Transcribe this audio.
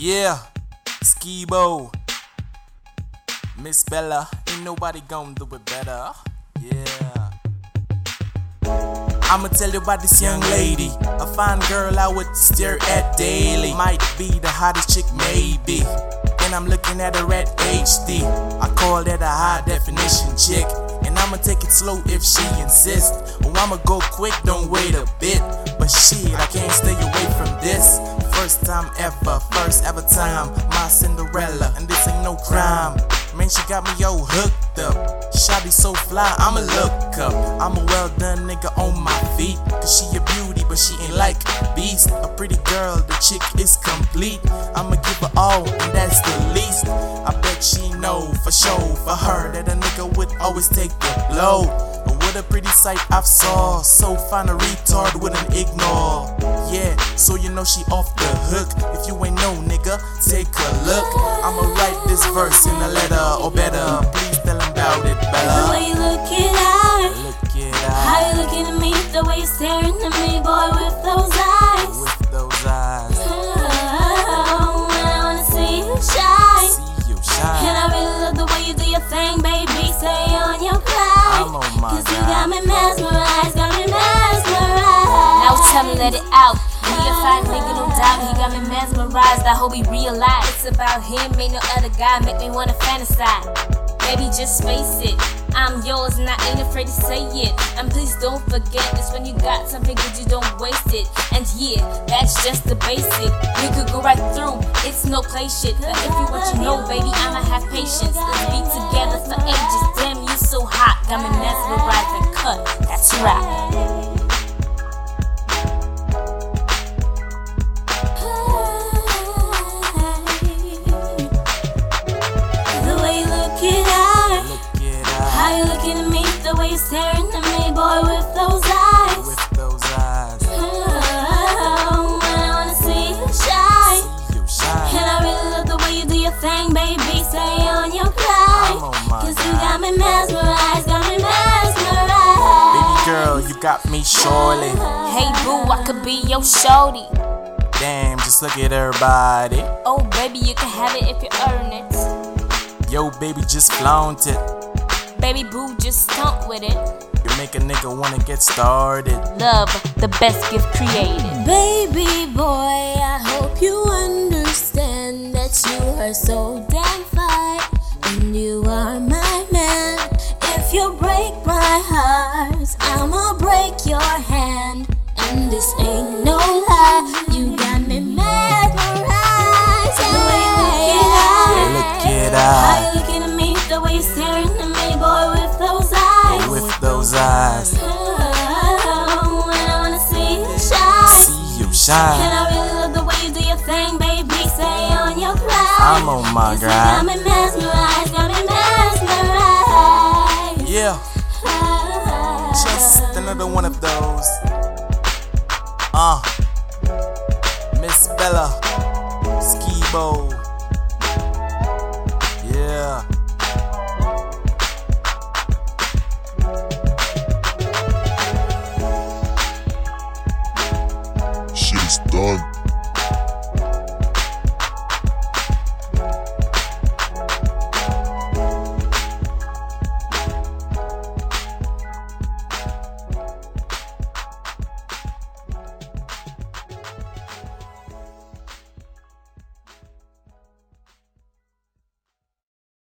Yeah, Skibo. Miss Bella, ain't nobody gonna do it better. Yeah. I'ma tell you about this young lady. A fine girl I would stare at daily. Might be the hottest chick, maybe. And I'm looking at her at HD. I call that a high definition chick. I'ma take it slow if she insists. Or I'ma go quick, don't wait a bit. But shit, I can't stay away from this. First time ever, first ever time. My Cinderella, and this ain't no crime. Man, she got me all hooked up. Shotty so fly, I'ma look up. I'm a well done nigga on my feet. Cause she a beauty, but she ain't like beast. A pretty girl, the chick is complete. I'ma know for her, that a nigga would always take the blow. But what a pretty sight I've saw. So fine a retard wouldn't ignore. Yeah, so you know she off the hook. If you ain't know, nigga, take a look. I'ma write this verse in a letter, or better, please tell him about it, The way you looking at her, Look it how you looking at me, the way you staring at me, got me mesmerized. Now tell me, let it out. He a fine nigga, no doubt. He got me mesmerized. I hope he realize it's about him, ain't no other guy. Make me wanna fantasize. Baby, just face it. I'm yours and I ain't afraid to say it. And please don't forget this when you got something good, you don't waste it. And yeah, that's just the basic. We could go right through, it's no play shit. But if you want you know, baby, I'ma have patience. Let's be together for ages. Damn, you so hot. Mesmerized and cut. That's right. The way you looking at her, how you looking at me, the way you staring at me, boy, with those eyes. with those eyes. Oh, I wanna see you shine. See you shine. And I really love the way you do your thing, baby. Got me surely. Hey, boo, I could be your shorty. Damn, just look at her body. Oh, baby, you can have it if you earn it. Yo, baby, just flaunt it. Baby, boo, just stunt with it. You make a nigga wanna get started. Love, the best gift created. Baby boy, I hope you understand that you are so damn fine. And you are my man. If you break my heart, I'ma break your hand. And this ain't no lie, you got me mesmerized. The way you looking at Look it How you looking at me, the way you staring at me, boy, with those eyes. with those eyes. Oh, and I wanna see you shine. See you shine. And I really love the way you do your thing, baby. Stay on your grind. I'm on my Cause you got grind. another one of those. Uh, Miss Bella, Skibo. Yeah. Shit is done.